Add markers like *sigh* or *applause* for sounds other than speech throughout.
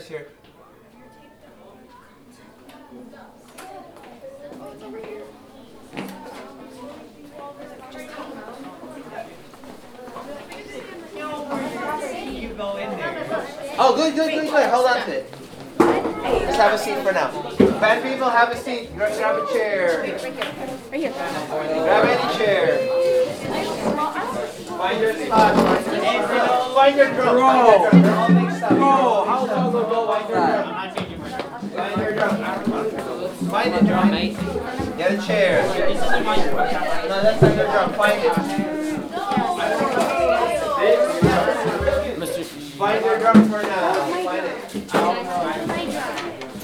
markers here. Oh, good, good, good, good. Hold on to it. Just have a seat for now. Band people, have a seat. Grab, grab a chair. Right here. Grab any chair. Find your spot. Find your drum. Find your drum. Bro, how was that? Find your drum. Find the drum. Get a chair. No, that's not your drum. Find it. Find your drum for now. Find it.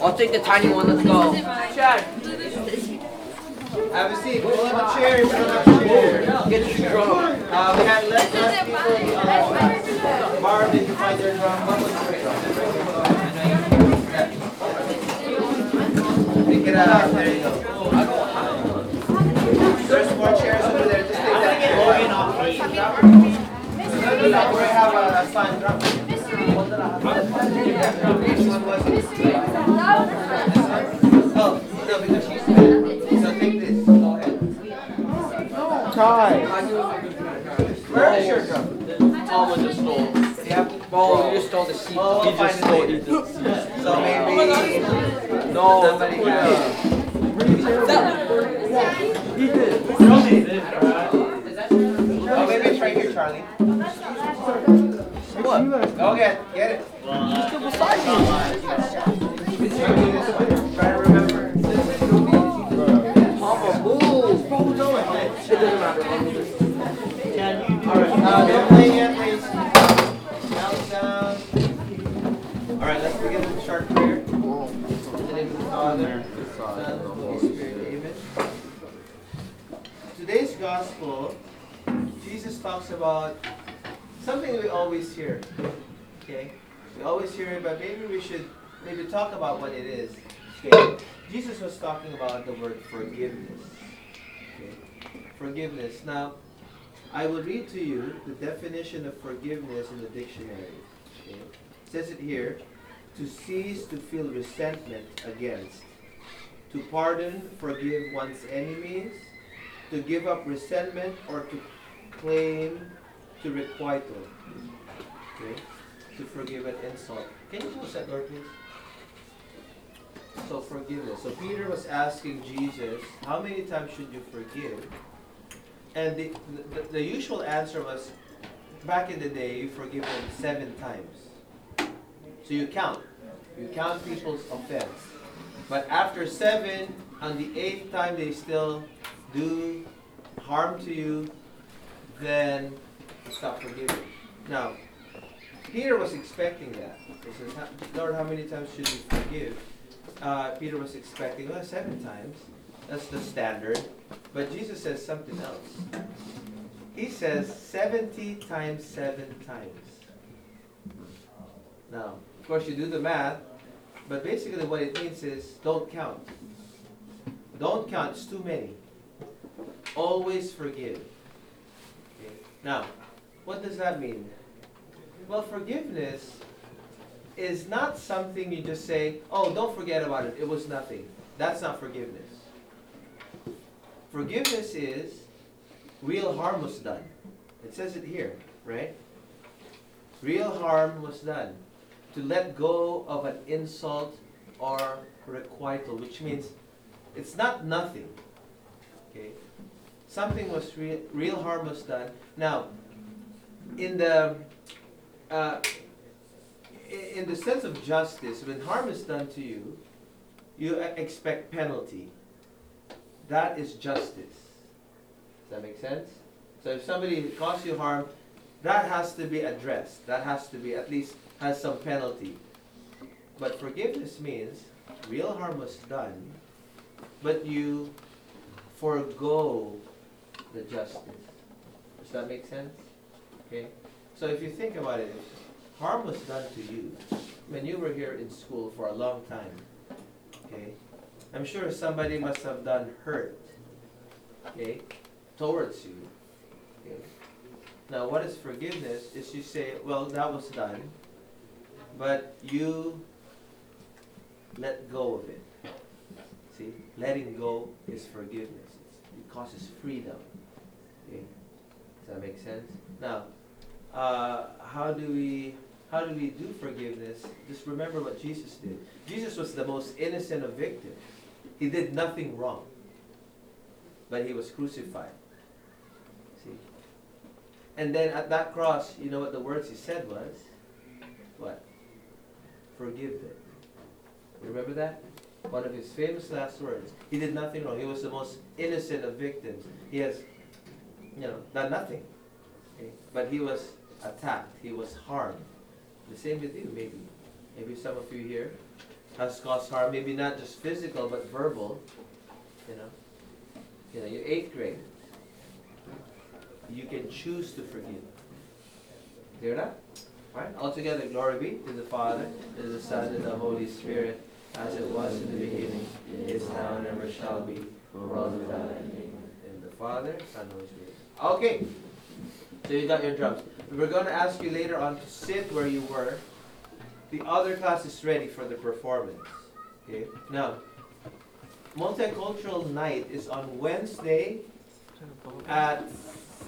I'll take the tiny one, let's go. Have a seat. Pull up a chair. Pull up a chair. Get your drum. Uh, we had less, less people. Uh, Barb, did you find your drum? What was your drum? Pick it up. There you go. There's more chairs over there. Just take that. No, no. We have a fun drum. Which one ahead. Try. Where is your drum? Tom just stole. Yeah. Bro, you just stole the seat. Oh, He we'll just find stole it it. later. So maybe No, somebody uh, got. he did. Oh, maybe it's right here, Charlie. What? Go get, get it. He's still beside me. It's right here, this one. Try to Alright, don't play yet, please. Alright, let's begin prayer. The the Father, Son, Holy Spirit, amen. Today's gospel, Jesus talks about something we always hear. Okay? We always hear it, but maybe we should maybe talk about what it is. Okay? Jesus was talking about the word forgiveness. Forgiveness. Now, I will read to you the definition of forgiveness in the dictionary. Okay? It says it here to cease to feel resentment against, to pardon, forgive one's enemies, to give up resentment or to claim to requital. Okay? To forgive an insult. Can you close that door, please? So forgiveness. So Peter was asking Jesus, how many times should you forgive? And the, the, the usual answer was, back in the day, you forgive them seven times. So you count. You count people's offense. But after seven, on the eighth time they still do harm to you, then stop forgiving. Now, Peter was expecting that. He says, Lord, how many times should we forgive? Uh, Peter was expecting, well, seven times. That's the standard. But Jesus says something else. He says 70 times 7 times. Now, of course, you do the math, but basically what it means is don't count. Don't count, it's too many. Always forgive. Okay. Now, what does that mean? Well, forgiveness is not something you just say, oh, don't forget about it, it was nothing. That's not forgiveness. Forgiveness is real harm was done. It says it here, right? Real harm was done. To let go of an insult or requital, which means it's not nothing. Okay? Something was real, real harm was done. Now, in the uh, in the sense of justice, when harm is done to you, you expect penalty. That is justice. Does that make sense? So if somebody caused you harm, that has to be addressed. That has to be at least has some penalty. But forgiveness means real harm was done, but you forego the justice. Does that make sense? Okay? So if you think about it, harm was done to you when you were here in school for a long time. Okay? I'm sure somebody must have done hurt. Okay? Towards you. Okay? Now what is forgiveness is you say, well that was done. but you let go of it. See, letting go is forgiveness. It causes freedom. Okay, does that make sense? Now, uh, how do we how do we do forgiveness? Just remember what Jesus did. Jesus was the most innocent of victims. He did nothing wrong, but he was crucified. See, and then at that cross, you know what the words he said was? What? Forgive them. You Remember that? One of his famous last words. He did nothing wrong. He was the most innocent of victims. He has, you know, done nothing. Okay? But he was attacked. He was harmed. The same with you, maybe. Maybe some of you here has caused harm. Maybe not just physical, but verbal. You know. You know, you're eighth grade. You can choose to forgive. Hear that? All together, glory be to the Father, to the Son, and the Holy Spirit, as it was in the beginning, is now, and ever shall be, world without end. In the Father, Son, Holy Spirit. Okay. So you got your drums. We're going to ask you later on to sit where you were. The other class is ready for the performance. Okay. Now, multicultural night is on Wednesday at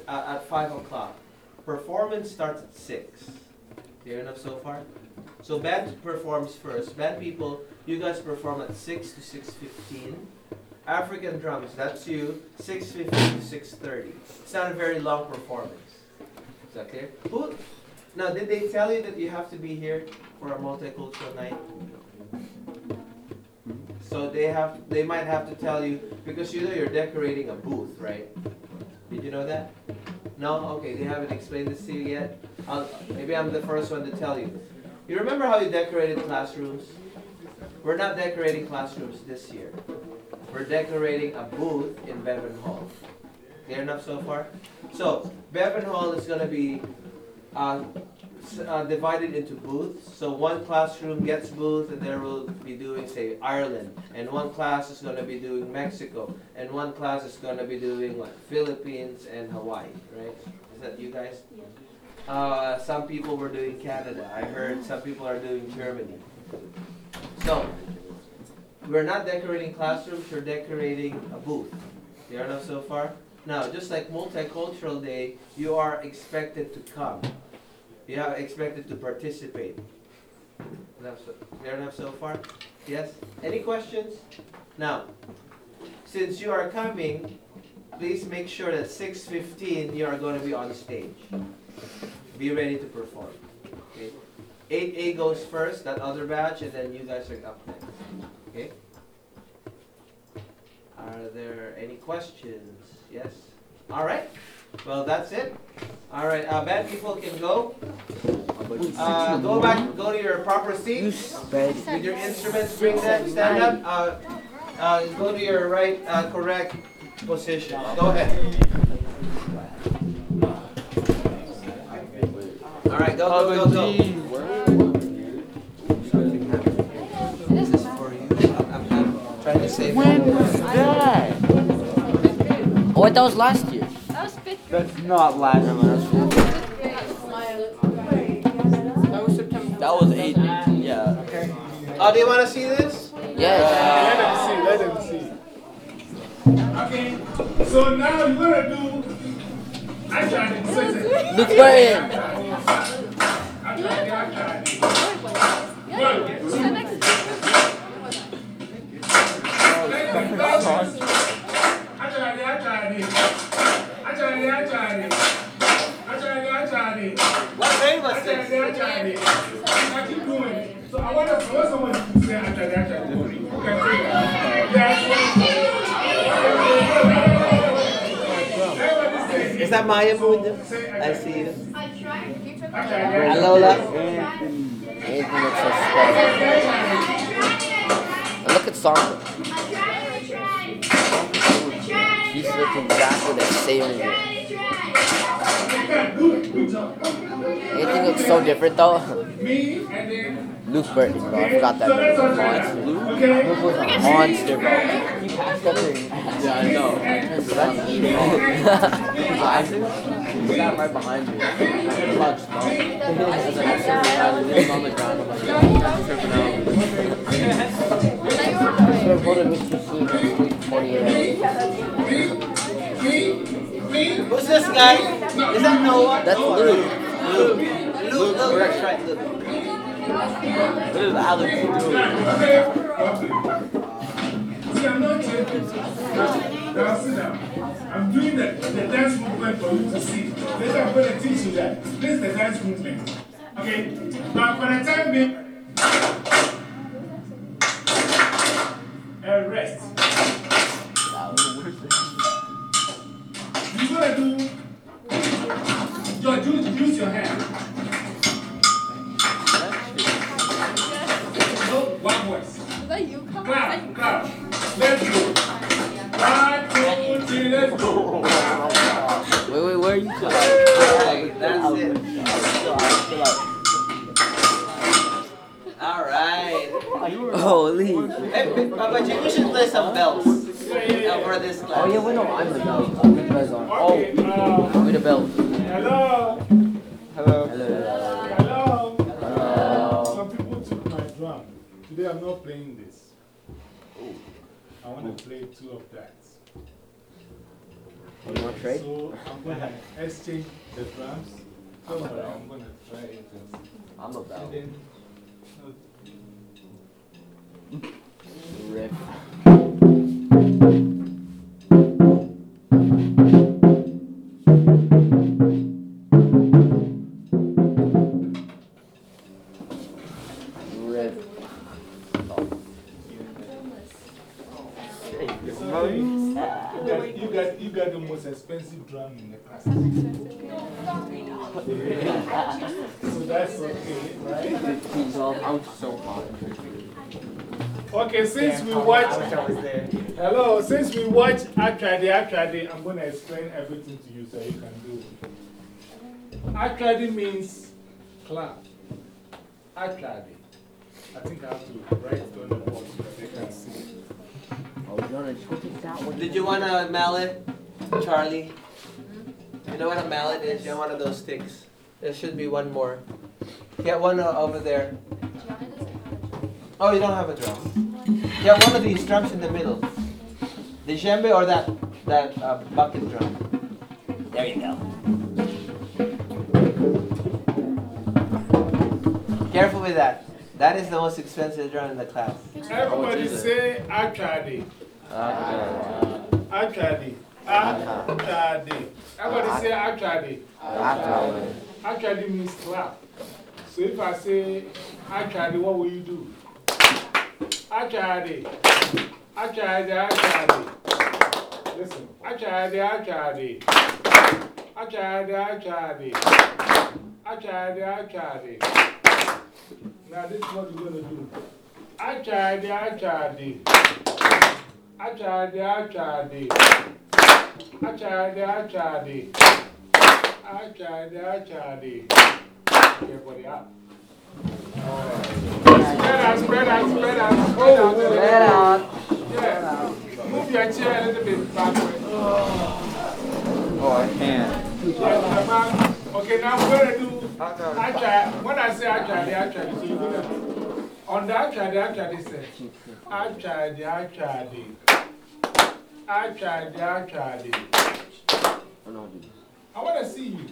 uh, at five o'clock. Performance starts at six. Clear enough so far? So band performs first. Band people, you guys perform at six to six fifteen. African drums, that's you, six fifteen to six thirty. It's not a very long performance. Is that clear? Who? Now, did they tell you that you have to be here for a multicultural night? So they have, they might have to tell you because you know you're decorating a booth, right? Did you know that? No? Okay, they haven't explained this to you yet. I'll, maybe I'm the first one to tell you. You remember how you decorated classrooms? We're not decorating classrooms this year. We're decorating a booth in Bevan Hall. Clear enough so far? So, Bevan Hall is going to be uh, uh, divided into booths. So, one classroom gets booth, and there will be doing, say, Ireland. And one class is going to be doing Mexico. And one class is going to be doing what? Philippines and Hawaii, right? Is that you guys? Uh, some people were doing Canada. I heard some people are doing Germany. So, we're not decorating classrooms, we're decorating a booth. Clear enough so far? Now, just like Multicultural Day, you are expected to come. You are expected to participate. Enough so, clear enough so far? Yes? Any questions? Now, since you are coming, please make sure that 6.15 you are going to be on stage. Be ready to perform. Okay? 8A goes first, that other batch, and then you guys are up next. Okay? Are there any questions? Yes? All right. Well, that's it. All right. Uh, bad people can go. Uh, go back. Go to your proper seat. With your instruments, bring them. Stand up. Uh, uh, go to your right, uh, correct position. Go ahead. All right. Go. Go. Go. Go. This is for you. I'm, I'm, I'm trying to save. that? Oh, that was last year. That was fifth. That's not last year. That was September. That was eight. Yeah. Okay. Oh, do you want to see this? Yes. Uh, let him see, let him see. Okay, so now you're gonna do. I tried to say that. Luke I tried it, I tried it. One, two, Sit to ladies, ladies. I tried it, I tried it. I tried it, I tried it. I tried it, I tried it. What name I was tried? I tried it. I keep doing it. So I want, I want someone to say I tried it, I tried it. Who can say that? Yes. Is that Maya Mundo? Say I see you. I tried. You took I. Hello, Lola. Anything looks so special. Look at Sandra. She's exactly the same as you. Anything looks so different though. Me and then. Luke Burton, bro. I forgot that. Monster. Luke was a monster, bro. He passed up. Yeah, I know. That's He sat right behind me. I heard a lot of smoke. I was like, I'm tripping out. He was on the ground. I'm like, I'm tripping out. Who's this guy? Is that Noah? That's Luke. Luke. Luke. Luke. That's right, Luke. What is Alex doing? Okay, okay. See, I'm not taking. Now sit down. I'm doing the, the dance movement for you to see. Later I'm going to teach you that. This is the dance movement. Okay? But for the time being, drum. Today I'm not playing this. Oh, I want to oh. play two of that. You want to trade? So I'm going to exchange the drums. Don't worry, I'm going to try it. I'm a belt. And then, no, Rip. We watch. Hello, since we watch Akadi Akadi, I'm going to explain everything to you so you can do it. Akadi means clap. Akadi. I think I have to write it on the board so that they can see. Oh, Jonah, just go take that one. Did you want a mallet, Charlie? You know what a mallet is? You know one of those sticks. There should be one more. Get one o- over there. Oh, you don't have a drum. Get one of these drums in the middle. The djembe or that, that uh, bucket drum. There you go. Careful with that. That is the most expensive drum in the class. Everybody is it? say Akadi. Akadi. Akadi. Everybody say Akadi. ah, Akadi means clap. So if I say Akadi, what will you do? Akadi. Akadi, Akadi. Listen. Akadi, Akadi. Akadi, Akadi. Akadi, Akadi. Now this is what you're going to do. Akadi, Akadi. Akadi, Akadi. Akadi, Akadi. Akadi, Akadi. Everybody up. Spread out, spread out, spread out, spread out. Get out. Yeah. Move your chair a little bit backward. Oh, I can't. Yeah. Okay, now we're going to do. Actually, when I say actually, actually, so you're going to. On the actually, actually, say. Actually, actually. Actually, actually. Oh, no, dude. I want to see you.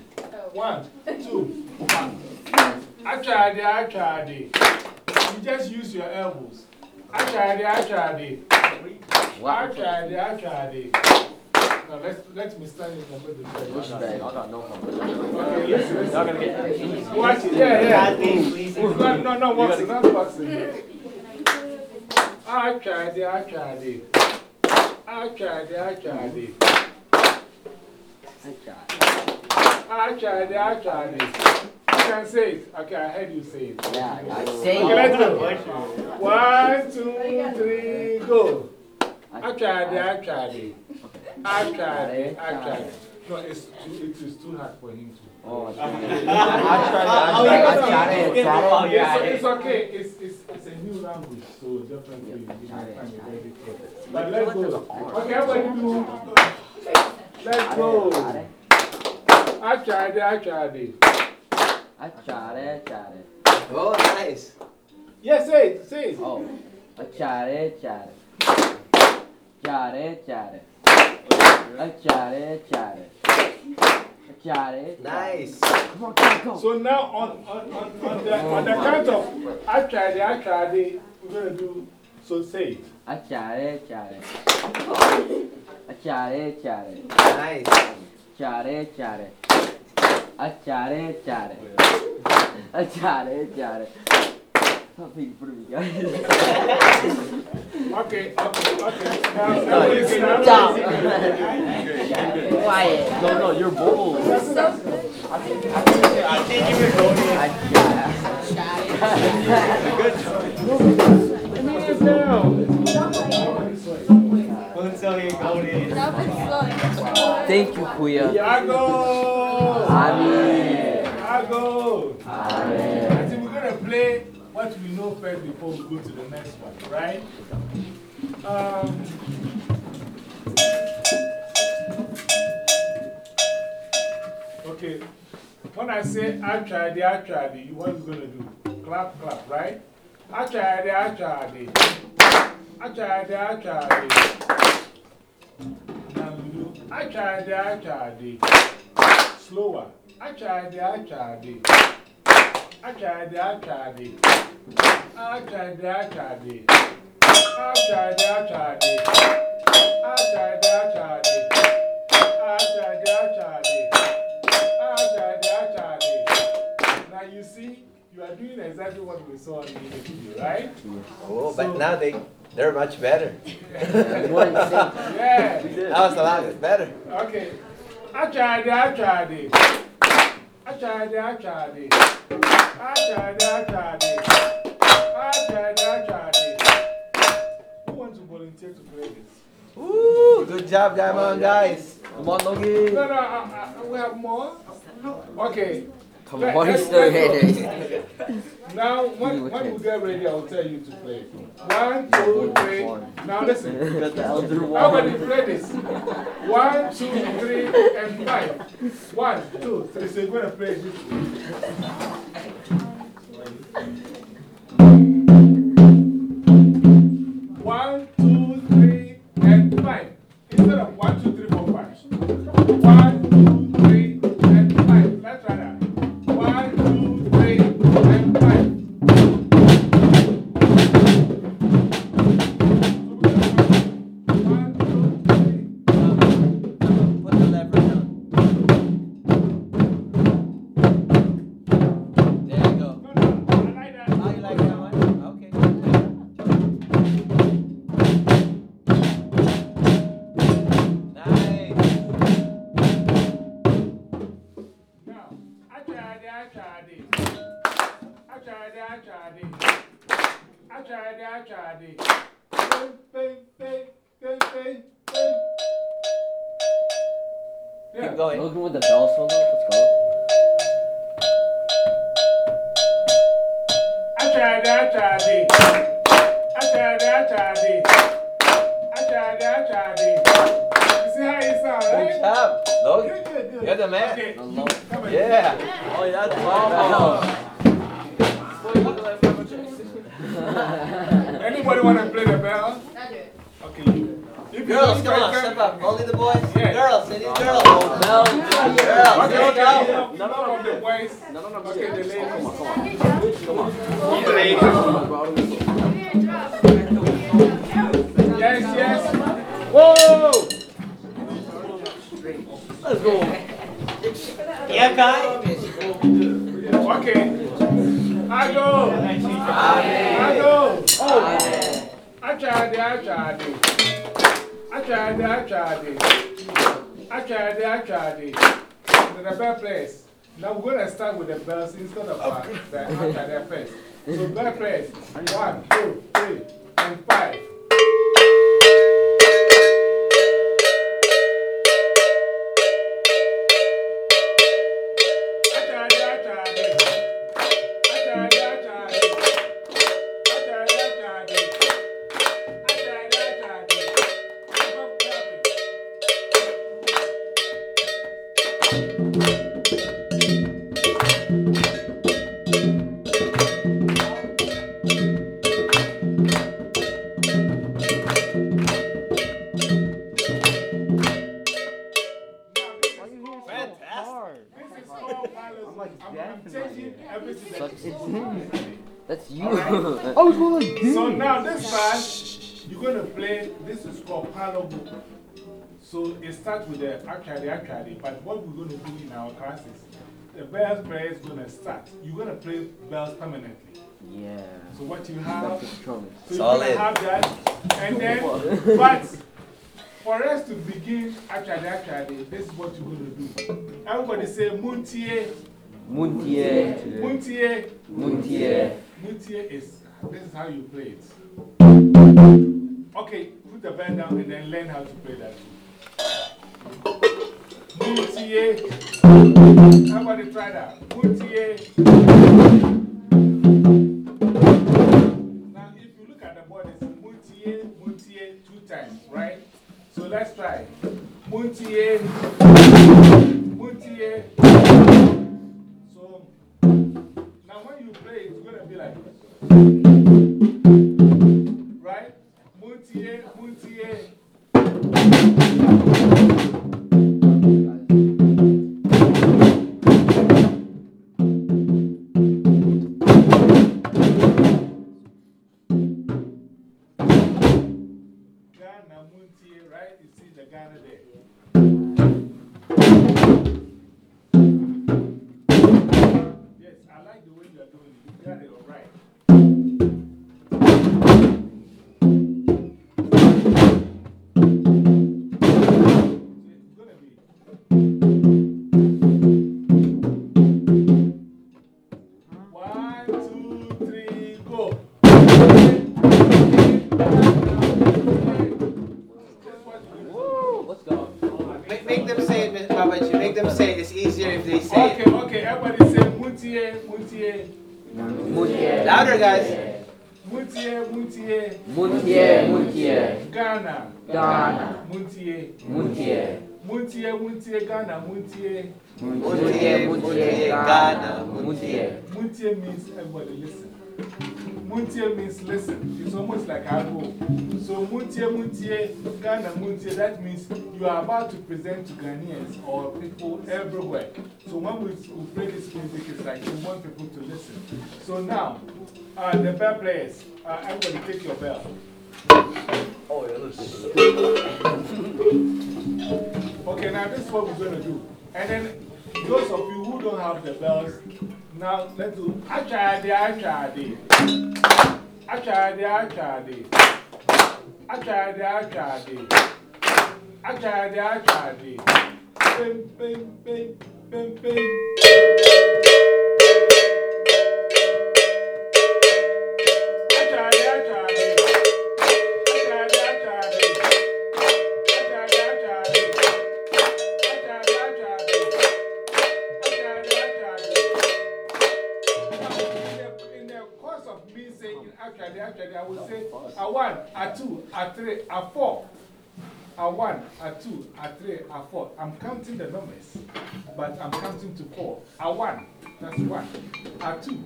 One, two, one. Actually, actually. You just use your elbows. Actually, actually. Wow. Actually, actually. Now let's, let me stand in the middle. Which bag? I got no problem. Okay, listen, listen. Y'all gonna get Watch it. Yeah, yeah. No, no, no, boxing, not boxing. Actually, actually. Actually, actually. Actually, actually. You can say it. Okay, I heard you say it. Yeah, I say Okay, let's go. One, two, three, go. Actually, actually. Actually, actually. No, it's too, it is too hard for him to. Oh, I tried. Oh, I tried. I tried it. Tried it. It's, it's okay. It's, it's, it's a new language, so definitely you might find it very difficult. But let's go. Okay, everybody do. Let's go. Got it. Achade, achade. Achare, achare. Oh, nice. Yes, say it, say it. Oh. Achare, achare. Achare, achare. Achare, achare. Achare. Nice. Come on, come on, go. So now on, on, on, on, the, on the count of achade, achade, we're going to do, so say it. Achare, achare. Achare, achare. Nice. Achare, achare. Achare, achare. Achare, achare. Stop for me, guys. Okay, okay, okay. Now, now listen, now Stop. listen. Quiet. No, no, you're bold. Sit down. Thank you, Kuya. Yago! Amen. Yago! Amen. I think we're going to play what we know first before we go to the next one, right? Um, okay, when I say I tried it, I tried it, what are you going to do? Clap, clap, right? I tried it, I tried it. I tried it, I tried it. Now I tried I tried it. Slower. I tried it, I tried it. I tried it, I tried it. I tried it, I tried it. I tried it, I tried it. I tried it, I tried it. I tried it, I tried it. I tried it, I tried it. Now you see, you are doing exactly what we saw in the video, right? Oh, but now they, they're much better. *laughs* Yeah. That was a lot better. Okay. I tried it, I tried it. I tried it, I tried it. I tried it, I tried it. I tried it, I tried it. Who wants to volunteer to play this? Woo, good job, Diamond, guys. Come on, Nogi. No, no, I, I, we have more. Okay. Come on, let's- he's still let's. Now, when, when we get ready, I'll tell you to play. One, two, three. Now listen. *laughs* Elder play this. One, two, three, and five. One, two, three. So you're going to play this. Tried it, I tried it. I tried it, I tried it. I tried it, I tried it. Bing, bing, bing, bing, bing, bing. Yeah. Keep going. Looking with the bells rolled. Let's go. I tried it, I tried it. I tried it, I tried it. I tried it, I tried it. You see how you sound, Good right? job. Look, Good, good, good. you're the man. Okay, The low. come on. Yeah. Oh, yeah, that's *laughs* Anybody want to play the bell? Not do. Okay. If Girls, come on, step up. Only the boys. Yeah. Girls, they need girls. Bell. Girls, Okay, there you okay. go. None of the boys. No, no, no. Okay, the ladies. Come on, come on. Good job. Come on. Give me a drop. Give me a drop. Yes, yes. Whoa! Let's go. Yeah, Kai. Okay. I go. I go. Oh. I tried it, I tried it. I tried it, I tried it. I tried it, I tried it. The bell place. Now we're going to start with the bells instead of uh, the I tried it first. So bell place. One, two, three, and five. Keep So it starts with the Akadi Akadi, but what we're going to do in our classes, the bells player is going to start. You're going to play bells permanently. Yeah. So what you have, That's so you're going Solid. to have that, and then, *laughs* but for us to begin Akadi Akadi, this is what you're going to do. Everybody say Muntie, Muntie. Muntie, Muntie. Muntie is, this is how you play it. Okay, put the band down and then learn how to play that too. Muntie. Everybody try that. Muntie. Now, if you look at the board, it's Muntie, Muntie two times, right? So let's try. Muntie. Muntie. So, now when you play, it's going to be like right? Muntie, Muntie. Muntie means listen. It's almost like Agbo. So Muntie, Muntie, Ghana, Muntie, that means you are about to present to Ghanaians or people everywhere. So when we, we play this music, it's like we want people to listen. So now, uh, the bell players, uh, everybody take your bell. Okay, now this is what we're going to do. And then those of you who don't have the bells, now let's do Achade, Achade. Achade, Achade. Achade, Achade. Achade, Achade. Bim, bim, bim, bim, bim. I will say a one, a two, a three, a four. A one, a two, a three, a four. I'm counting the numbers, but I'm counting to four. A one, that's one. A two,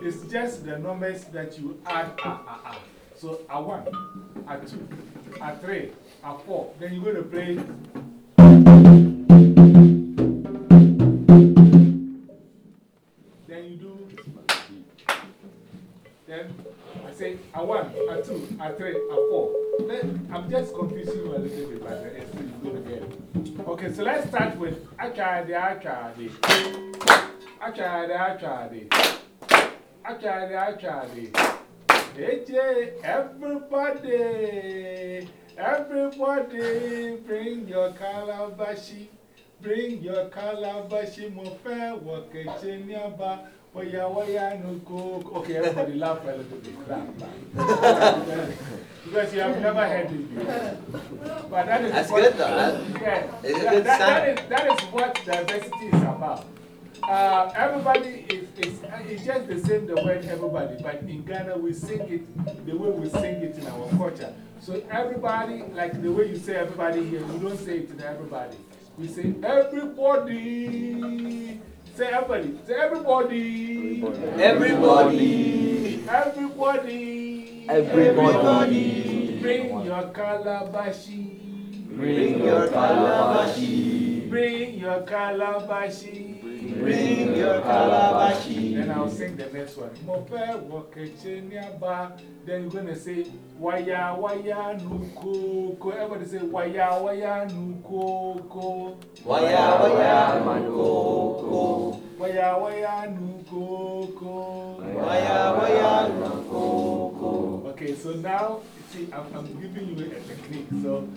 it's just the numbers that you add. A, a, a. So a one, a two, a three, a four. Then you're going to play. Then you do. Then say a one, a two, a three, a four. Then I'm just confusing you a little bit, but it's still get it. Okay, so let's start with Achade, Achade. Achade, Achade. Achade, Achade. AJ, everybody, everybody, bring your calabashi. Bring your calabashi, mo fẹ́ wọ kẹ̀kẹ́ ní àbá. Wọ́yá wọ́yá nu kó. Okay, everybody laugh a little bit. Laugh, laugh. because you have never heard it before. But that is That's what- good, though. Yeah. it's a That- good that- that is- That is what diversity is about. Uh, everybody is, is, it's just the same, the word everybody, but in Ghana we sing it the way we sing it in our culture. So everybody, like the way you say everybody here, we don't say it in everybody. We say everybody. Say everybody. Say everybody. Everybody. Everybody. Everybody. Bring your calabashi. Bring your calabashi. Bring your calabashi. Bring your calabashi. Then I'll sing the next one. Mope wakecheniaba. Then you're going to say, Waya waya nuko. Everybody say, Waya waya nuko. Waya waya nuko. Waya waya nuko. Waya waya nuko. Okay, so now, see, I'm, I'm giving you a technique. So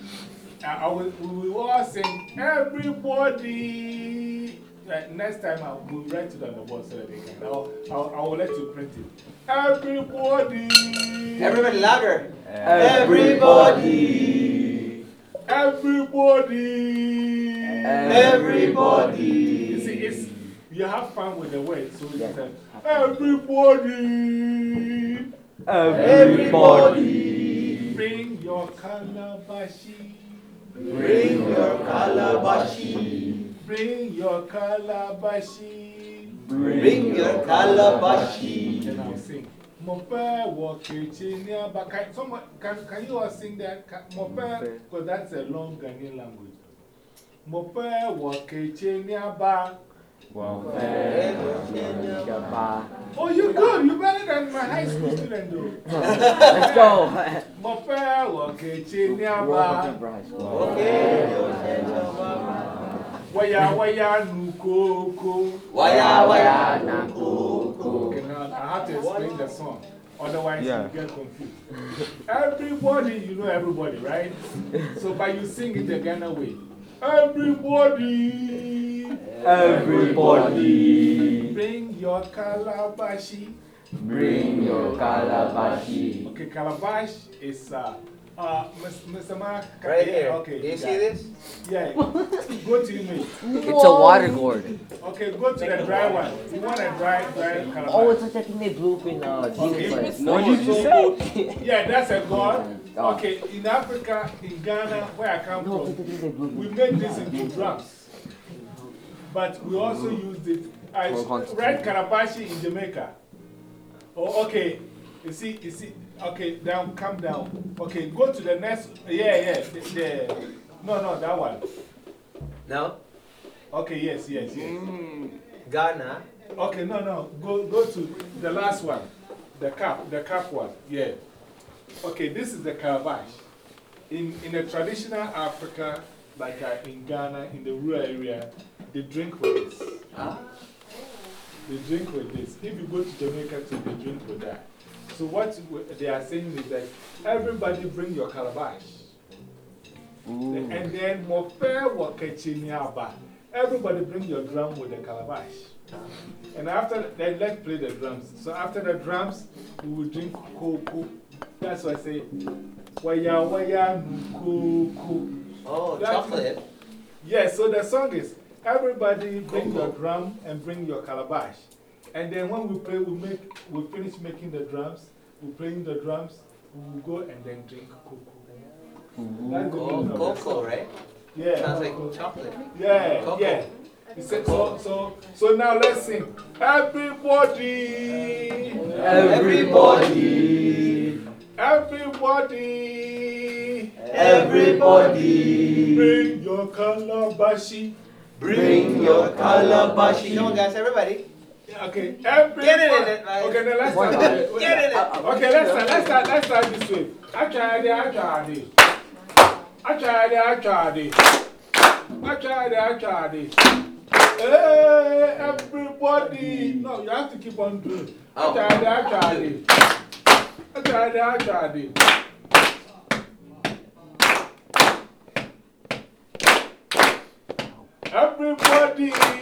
I, I will, we will all sing, everybody. Next time I will write it on the board so that they can. I'll, I'll, I will let you print it. Everybody. Everybody louder. Everybody. Everybody. Everybody. You see, it's, you have fun with the words. So it's uh, everybody. Everybody. Bring your calabashi. Bring your calabashi. Bring your calabashi. Bring your calabashi. Then I'll sing. Mope wakechi niaba. Can, someone, can, can you all sing that? Can, Mope, because that's a long Ghanaian language. Mope wakechi niaba. Oh, you're good. You're better than my high school student, though. *laughs* Let's go. Mope wakechi niaba. Okay. Waya waya nukoko. Waya waya nuko. Okay, now I have to explain the song. Otherwise, Yeah. you get confused. Everybody, you know everybody, right? So, but you sing it the Ghana way. Everybody, Everybody. bring your calabashi. Bring your calabashi. Okay, calabash is, uh, uh, Mr. Mark. Right here. Okay. Do you yeah. see this? Yeah. Go to image. *laughs* It's a water gourd. Okay, go to the dry one. You want a dry, dry calabash. Oh, it's like that thing they blew up in uh, Demon Okay. Slayer. No, did you so- *laughs* Yeah, that's a god. *laughs* Oh. Okay, in Africa, in Ghana, where I come No, from, it's the thing we up. make this into drums. But we also used it. I For concert. red calabashi in Jamaica. Oh, okay. You see, you see. Okay, down, come down. Okay, go to the next. Yeah, yeah. The, the, no, no, that one. No? Okay, yes, yes, yes. Ghana. Okay, no, no. Go, go to the last one. The cap, the cap one. Yeah. Okay, this is the calabash. In, in a traditional Africa, like uh, in Ghana, in the rural area, they drink with this. They drink with this. If you go to Jamaica too, they drink with that. So what they are saying is that everybody bring your calabash. Mm. And then mope wakachiniaba. Everybody bring your drum with the calabash. And after that, let's play the drums. So after the drums, we will drink cocoa. That's why I say, waya waya nukuku. Oh, That's- chocolate. Yes, so the song is everybody bring your drum and bring your calabash. And then when we play, we, make, we finish making the drums, we're playing the drums, we go and then drink cocoa. That's the meaning the cocoa, right? Yeah. Sounds cocoa. like chocolate. Yeah, Cocoa. yeah. Said, so, so, so now let's sing. Everybody, Everybody. everybody, Everybody. bring your calabashi. Bring your calabashi. Come on, guys, everybody. Okay. Everybody. Get it Okay, let's start. Uh, uh, uh, okay, let's start. Let's start. Let's start this way. Achade, achade. Achade, achade. Achade, achade. Hey, eh, everybody. No, you have to keep on doing. Oh. Achade, achade. Achade, achade. Everybody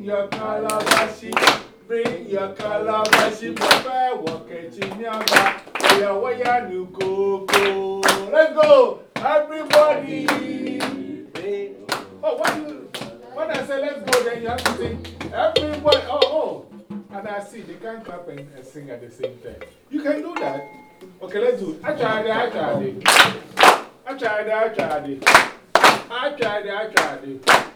bring your calabashi, bring your it in your back, where where you go, go. Let's go, everybody. Oh, when, when I say let's go, then you have to sing, everybody. Oh, oh. And I see they can't clap and, and sing at the same time. You can do that. Okay, let's do it. I tried it, I tried it. I tried it, I tried it. I tried it, I tried it.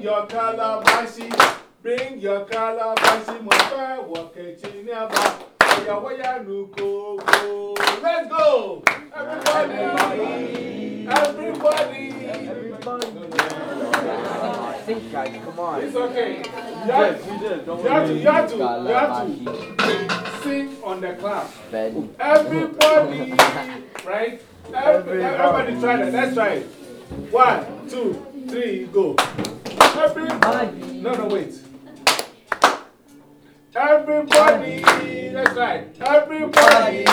Everybody, Bring your calabashi. Bring your calabashi. Mofa wakechi nearby. Waya waya nuko go. Let's go. Everybody. Everybody. Guys, come on. It's okay. You have, did, you have to sing on the clap. Everybody, right? Every, everybody try that. Let's try it. One, two, three, go. Everybody. No, no, wait. Everybody. Try it. Everybody.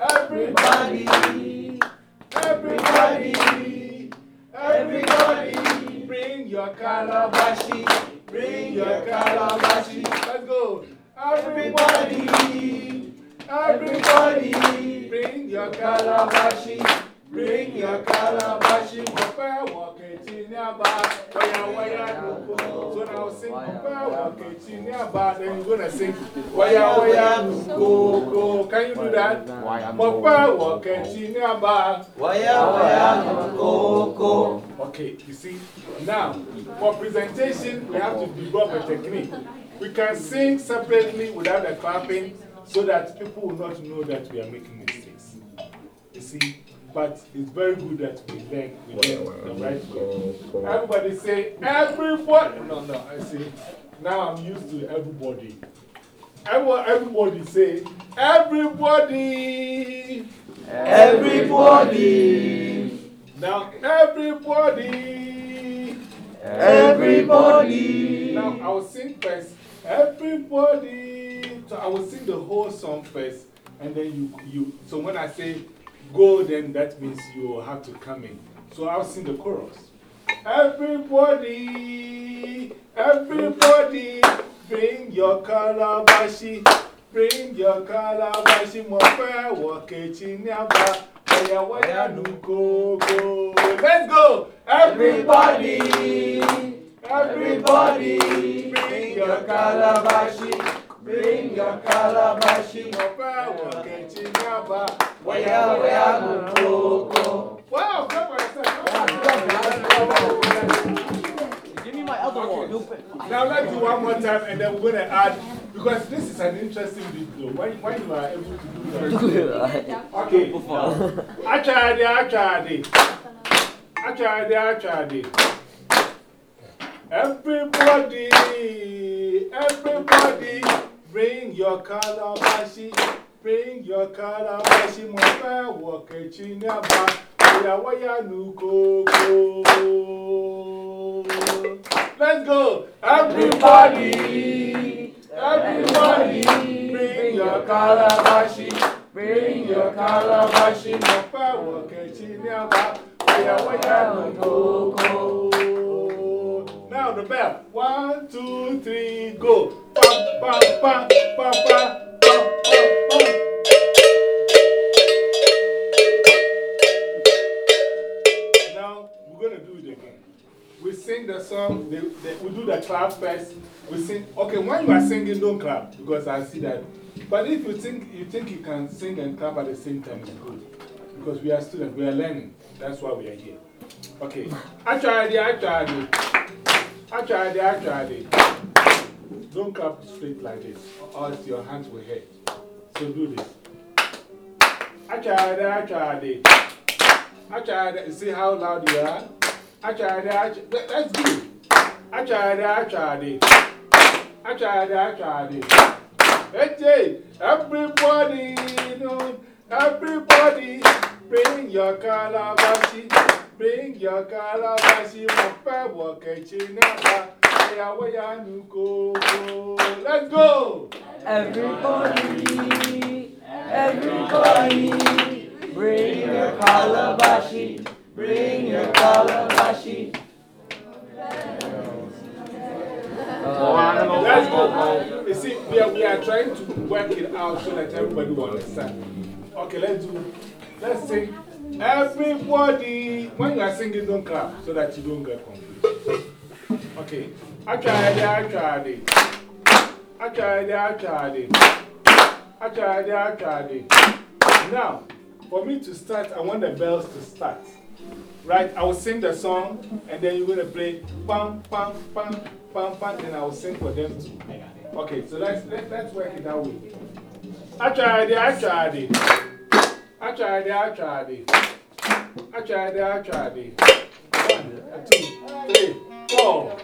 Everybody. Everybody. Everybody. Bring your calabashi. Bring your calabashi. Let's go. Everybody. Everybody. Bring your calabashi. Bring your calabashi. Mope waketi nyaba. Waya waya nuko. So now sing mope waketi nyaba. Then you're gonna sing waya waya nuko. Go. Can you do that? Why I'm Mope old. waketi nyaba. Waya waya koko. Okay, you see, now for presentation, we have to develop a technique. We can sing separately without the clapping so that people will not know that we are making mistakes. You see, but it's very good that we learn, we learn the right way. Everybody say, everybody. No, no, I say, now I'm used to everybody. Everyone, everybody say, everybody. Everybody. Now, everybody. Everybody. Now, I will sing first. Everybody. So I will sing the whole song first. And then you, you, so when I say go, then that means you have to come in. So I'll sing the chorus. Everybody, everybody, bring your calabashi. Bring your calabashi. Mofe wakechi nyaba. Waya waya nuko go. Let's go. Everybody. Everybody, bring your calabashi, bring your calabashi, Mopa wakechi nyaba, waya waya nuko. Wow, come on, Give me my other one. Now let's do one more time and then we're going to add, because this is an interesting video. When, when you are able to do that. *laughs* Okay. I tried it, I tried. I tried it, I tried it. Everybody, everybody, bring your calabashi, bring your calabashi, mofa wakechi nyaba, waya waya nuko go. Let's go, everybody, everybody, bring your calabashi, bring your calabashi, mofa wakechi nyaba, waya waya nuko Now the bell. One, two, three, go. Bam, bam, bam, bam, bam, bam, bam, bam. Now we're to do it again. We sing the song, the, the, we do the clap first. We sing. Okay, when you are singing, don't clap because I see that. But if you think you, think you can sing and clap at the same time, it's good. Because we are students, we are learning. That's why we are here. Okay. I tried it, I tried it. I tried it, I tried it. Don't clap straight like this, or else your hands will hurt. So do this. I tried it, I tried it. I tried it. See how loud you are? I tried it, I tried it. That's good. I tried it, I tried it. I tried it, I tried it. Hey, everybody, know, everybody, bring your calabashi, bring your wakechi nyaba, waya waya nuko go. Let's go! Everybody, everybody, bring your calabashi, bring your calabashi. Let's go. You see, we are, we are trying to work it out so that everybody will understand. Okay, let's do, let's sing. Everybody, when you are singing, don't clap so that you don't get confused. Okay. I tried it, I tried it. I tried it, I tried it. I tried it, I tried it. Now, for me to start, I want the bells to start. right? I will sing the song and then you're going to play pam, pam, pam, pam, pam, and I will sing for them too. Okay, so let's, let, let's work it that way. I tried it, I tried it. I tried it, I tried it. I tried it, I tried it. One, two, three, four.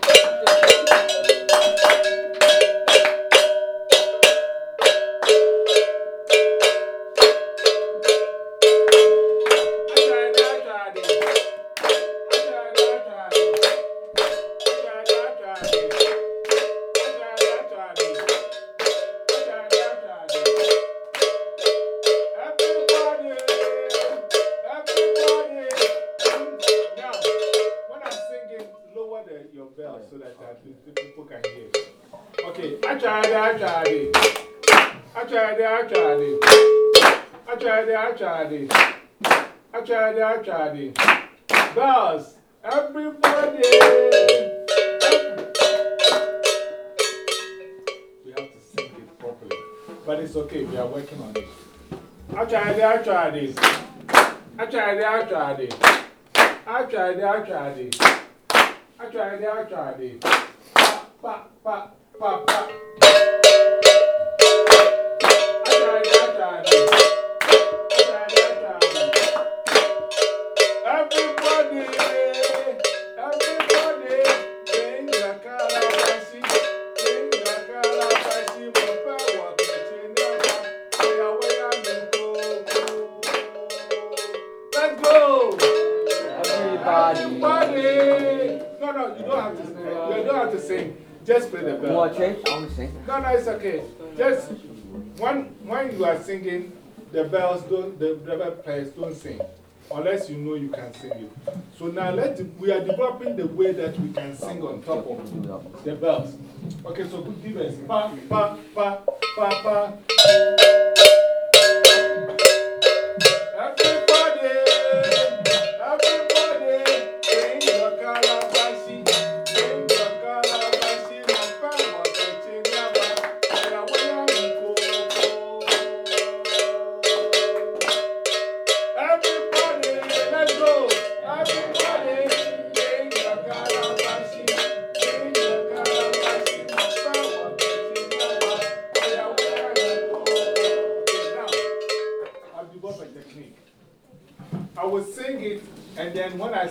Tried it, I tried it. i tried it i Pa, pa, pa, pa, pa. Are singing, the bells don't, the, the bell players don't sing. Unless you know you can sing it. So now let we are developing the way that we can sing on top of the bells. Okay, so give us pa, pa, pa, pa, pa.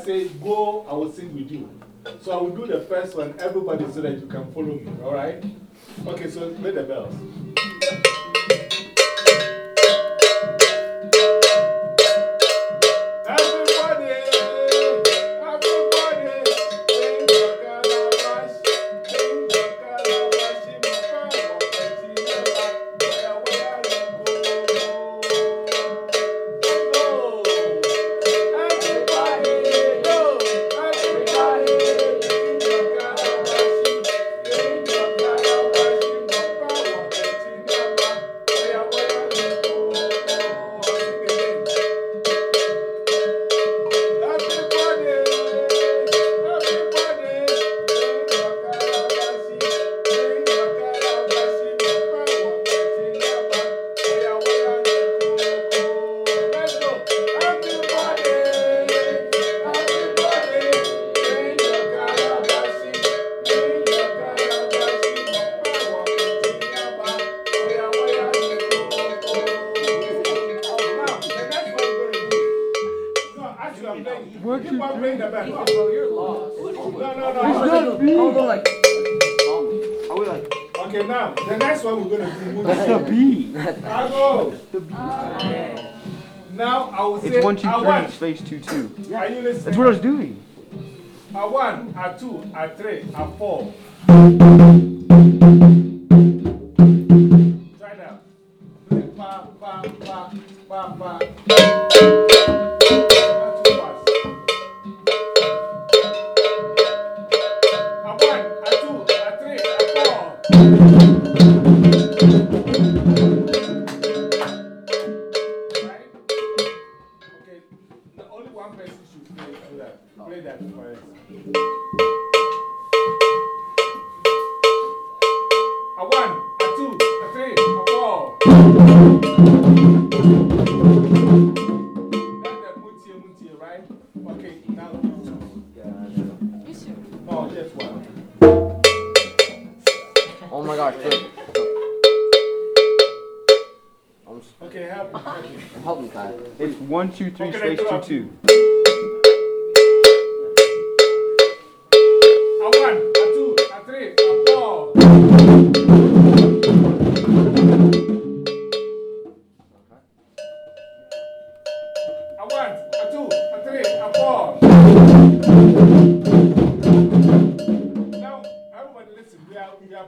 Say go, I will sing with you. So I will do the first one, everybody, so that you can follow me, all right? Okay, so play the bells. What you? Bring that back. Bro, you're lost. No, no, no. It's like. Like. Okay, now, the next one we're going to do. That's the B. I go. The B. Now, I will say. It's 1, 2, 3, space 2, 2. Yeah. Are you listening? That's what I was doing. A 1, a 2, a 3, a 4.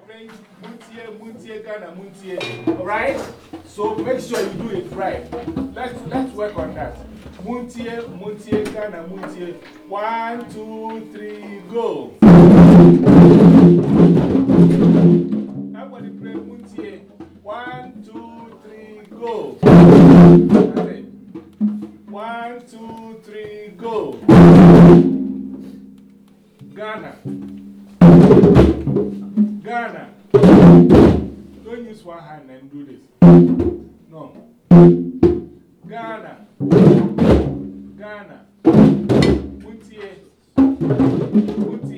Playing Muntie, Muntie, Ghana, Muntie. Alright? So make sure you do it right. Let's, let's work on that. Muntie, Muntie, Ghana, Muntie. One, two, three, go. Everybody play Muntie. One, two, three, go. One hand and do this. No. Ghana. Ghana. Muntie. Muntie.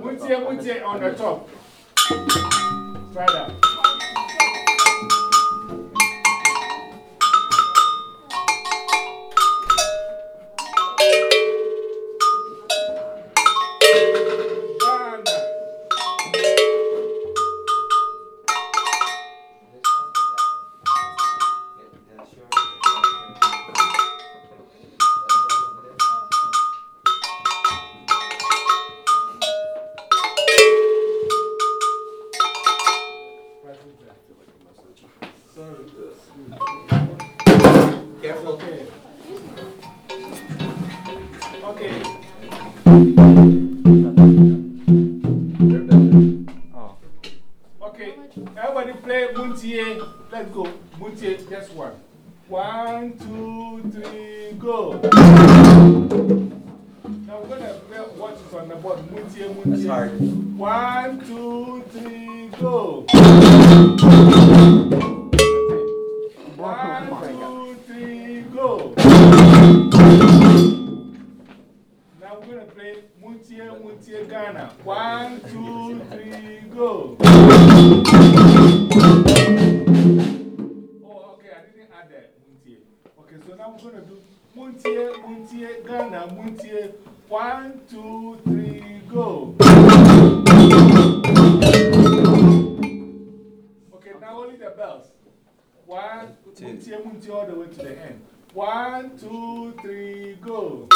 Muntie, muntie on the top. Try that. Muntie. One, two, three, go. Okay, now only the bells. One, Muntie, Muntie, all the way to the end. One, two, three, go.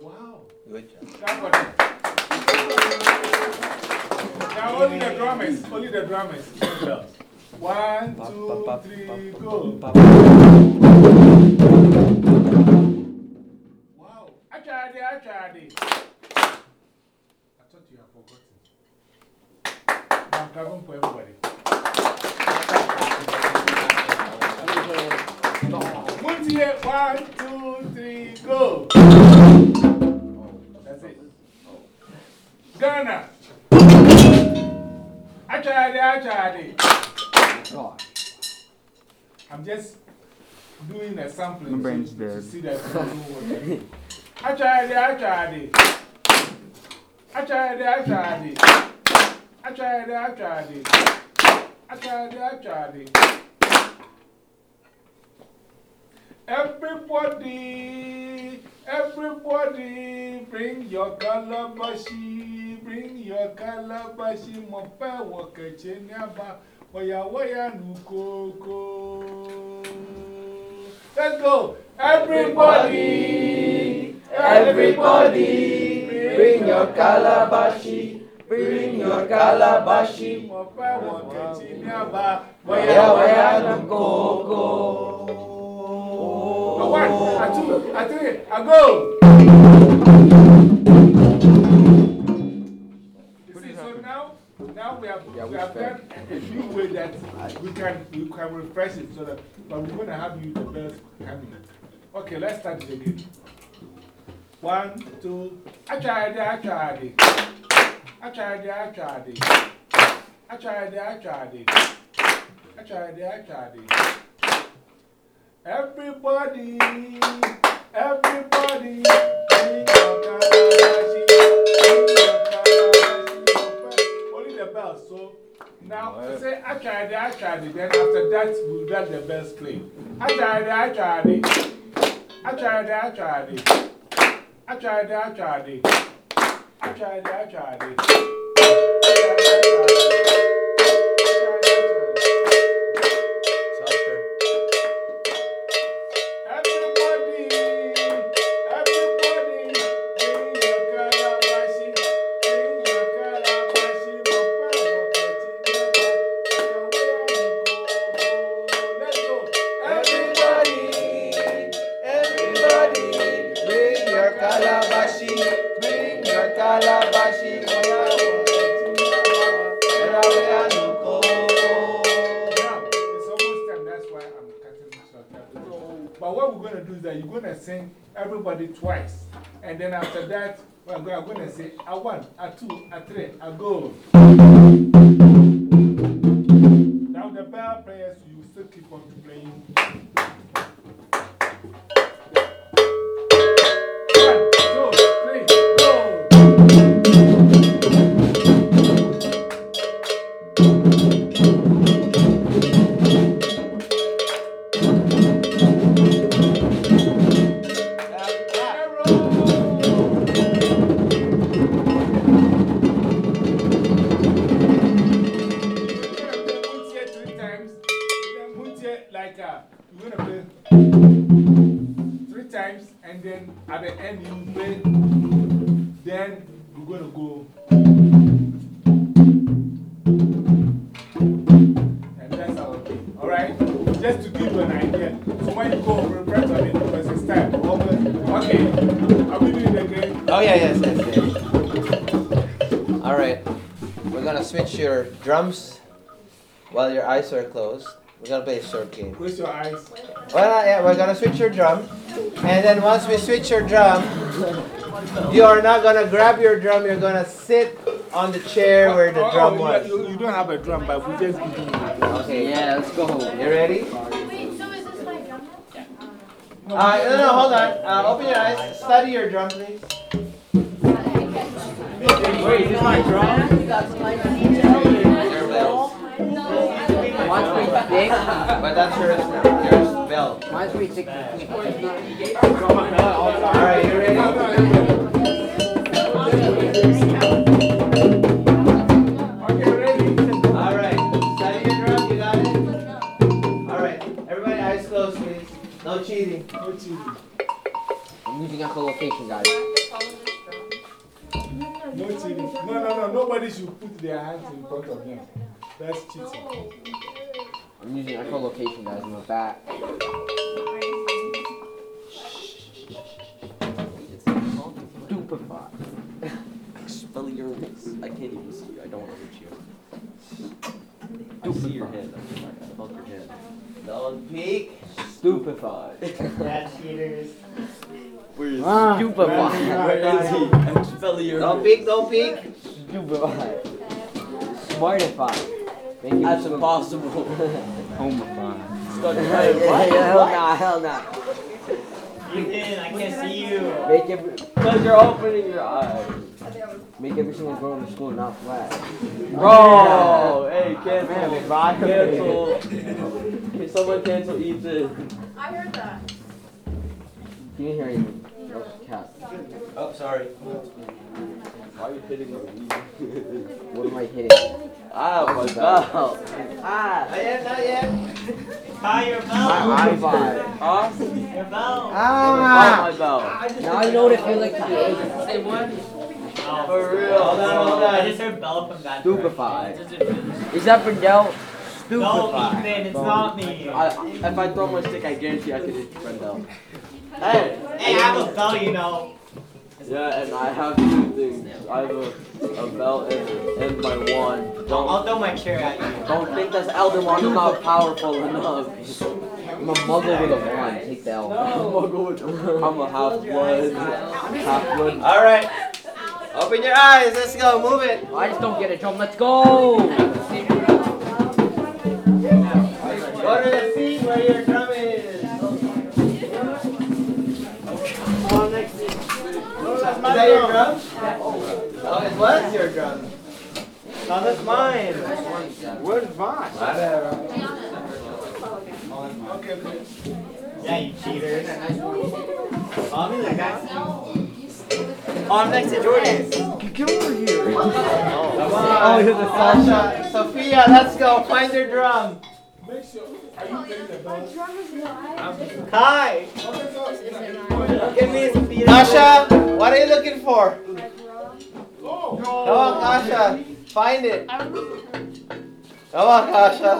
Wow. Good job. Now only the drummers, only the drummers. One, two, three, go. It, I thought you had forgotten. I'm clapping for everybody. Muntie, one, two, three, go. That's it. Ghana. I tried it, I tried it. I'm just doing a sampling to, to see that *laughs* you know what I do. I tried it, I tried it. I tried it, I tried it. I tried it, I tried it. I tried it, I tried it. Everybody, everybody, bring your calabashi, bring your calabashi, mo fẹ́ wọ kẹ̀kẹ́ ní àbá, wọ̀yàwọ̀yà nù kókó. Let's go! Everybody, everybody, bring your calabashi, bring your calabashi, mo fẹ́ wọ kẹ̀kẹ́ ní àbá, wọ̀yàwọ̀yà nù kókó. A one, a two, a three, a go! You see, so now, now we have, we have done a new way that we can, we can refresh it so that, but we're to have you the bells coming. Okay, let's start it again. One, two, I tried it, I tried it. I tried it, I tried it. I tried it, I tried it. I tried it, I tried it. Everybody, everybody, bring your calabashi. Only the bells, so now say, I tried it, I tried it. Then after that, we'll let the bells play. I tried it, I tried it. I tried it, I tried it. I tried it, I tried it. I tried it, I tried it. Going to say a one, a two, a three, eyes are closed. We're gonna play a short game. Close your eyes. Well, yeah, we're gonna switch your drum. And then once we switch your drum, you are not gonna grab your drum, you're gonna sit on the chair where the Oh, drum you- was. You, you don't have a drum, but we just give you a. Okay, Yeah, let's go. you ready? Wait, so is this my drum now? Uh, no, no, hold on. Uh, open your eyes. Study your drum, please. Wait, is this my drum? Mine's pretty thick. But that's yours now. Yours bell. Mine's pretty thick. Alright, you ready? Okay, ready? Alright. Study your drum, you got it? Alright. Everybody eyes closed, please. No cheating. No cheating. I'm using echolocation, guys. No cheating. No, no, no. Nobody should put their hands in front of them. That's cheating. I'm using echolocation, guys. I'm a bat. Stupefied. Expel *laughs* your lips. I can't even see you. I don't want to reach you. I see your head. I'm felt your head. Don't peek. Stupefied. That's *laughs* cheaters. Where is Ah, he? Stupefied. Where is he? Expel your Don't peek, don't peek. Stupefied. Smartified. Make it That's so- impossible. Homophile. Stuck Yeah, yeah, hell nah, hell nah. You did, I can't see you. Make every, Because you're opening your eyes. make every single girl in the school not flat. Bro! Hey, cancel. Man, violate. Cancel. Can someone cancel Ethan? I heard that. Can you hear me? Oh, cat. Oh, sorry. Why are you hitting me? *laughs* What am I hitting? Ah, my belt. Ah. Not yet, not yet. Tie your My belt. iPod. Huh? Your belt. Ah. my belt. Now I know what it feels like to be Asian. Say what? Oh, For real. Hold on, hold I on. just heard belt from that. Stupefied. direction. Is that Brendel? No, Stupefied. Ethan, it's not me. I, if I throw my stick, I guarantee I could hit Brendel. Hey. Hey, I have a belt, you know. Yeah, and I have two things. I have a, a belt and, and my wand. I'll, Don't I'll throw my chair at you. don't think this Elder Wand is not *laughs* powerful enough. I'm a muggle with a wand. Take the I'm a half blood, half blood. All right. Open your eyes. Let's go. Move it. I just don't get it, drum. Let's go! Go to the seat where your drum that oh, your drum? Oh, it was your drum. No, that's mine. Where's Vine? Okay, okay. Yeah, you cheater. Mommy, like that. Oh, I'm next to Jordan. Get over here. Come on. Sasha, Sophia, let's go. Find your drum. Make sure, are you oh, playing the bell? Kai, give me some feet. Kasha, what are you looking for? oh, Come on, Kasha. Find it. Come on, Kasha.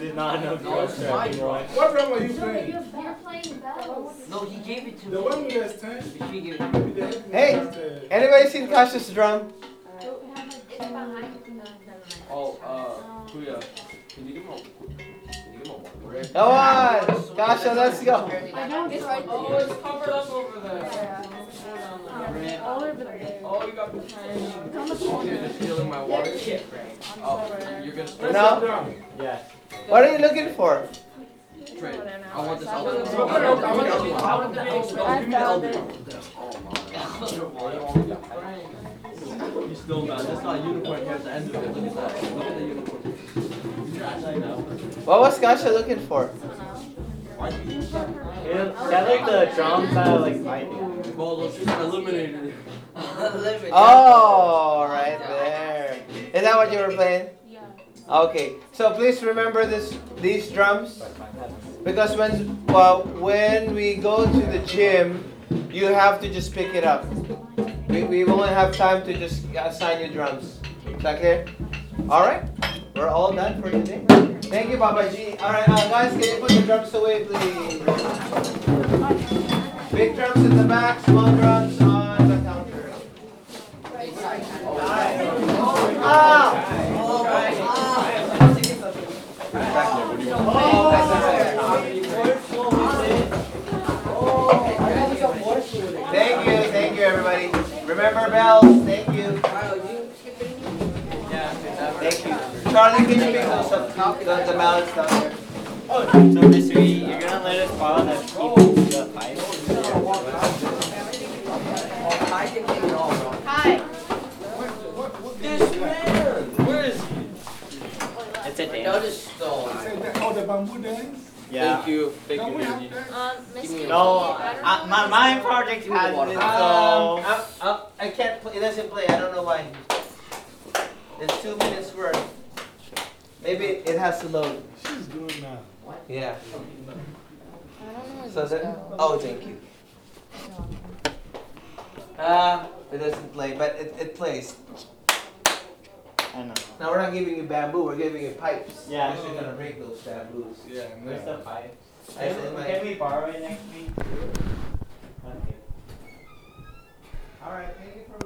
Did not know girls were boy. what drum are you playing? You're playing bells. No, he gave it to The me. one with the stand? She gave it to me. With the head- Hey. Anybody seen Kasha's drum? It's behind. Oh, uh, Kuya, can you give him a, can you give him a one? Come on, Kasha, let's go. I know it's right Oh, it's covered up over there. All over there. Oh, you got Oh, you're just stealing my water? Oh, you're gonna steal No. drum. Yeah. What are you looking for? Trade. I want this Elder I want the- I want the- I want the big stone. Give me the Elder. You still not, that's not a unicorn here at the end of it, look at that, look at the unicorn. What was Kasha looking for? Yeah, that like the drums that are like fighting. Well, let's just eliminate it. Oh, right there. Is that what you were playing? Yeah. Okay, so please remember this these drums because when well, when we go to the gym, you have to just pick it up. We, we won't have time to just assign you drums. Is that clear? All right, we're all done for today. Thank you, Baba G. All right, uh, guys, can you put the drums away, please? Big drums in the back, small drums on the counter. Ah! Thank you, thank you, everybody. Remember bells. Thank you. Thank you. Charlie, can you pick those up? The, the mallets down there. Oh, so this week you're gonna let us borrow the people the pipe? Hi. Where is he? It's a dance. Notice stone. Say that- Oh, the bamboo dance? Yeah. Thank you, thank Can you, we have Mindy. Um, Miss Kitty, No, I don't uh, my, my project has water. it, Um, so. I, I, I can't play. It doesn't play. I don't know why. It's two minutes worth. Maybe it has to load. She's doing now. Yeah. I don't know So this that. Oh, thank you. Um, it doesn't play, but it, it plays. I know. Now we're not giving you bamboo. We're giving you pipes. Yeah. Because you're gonna break those bamboos. Yeah, Where's the pipe? I said my- Can we borrow it next week? Okay. All right. Thank you for waiting.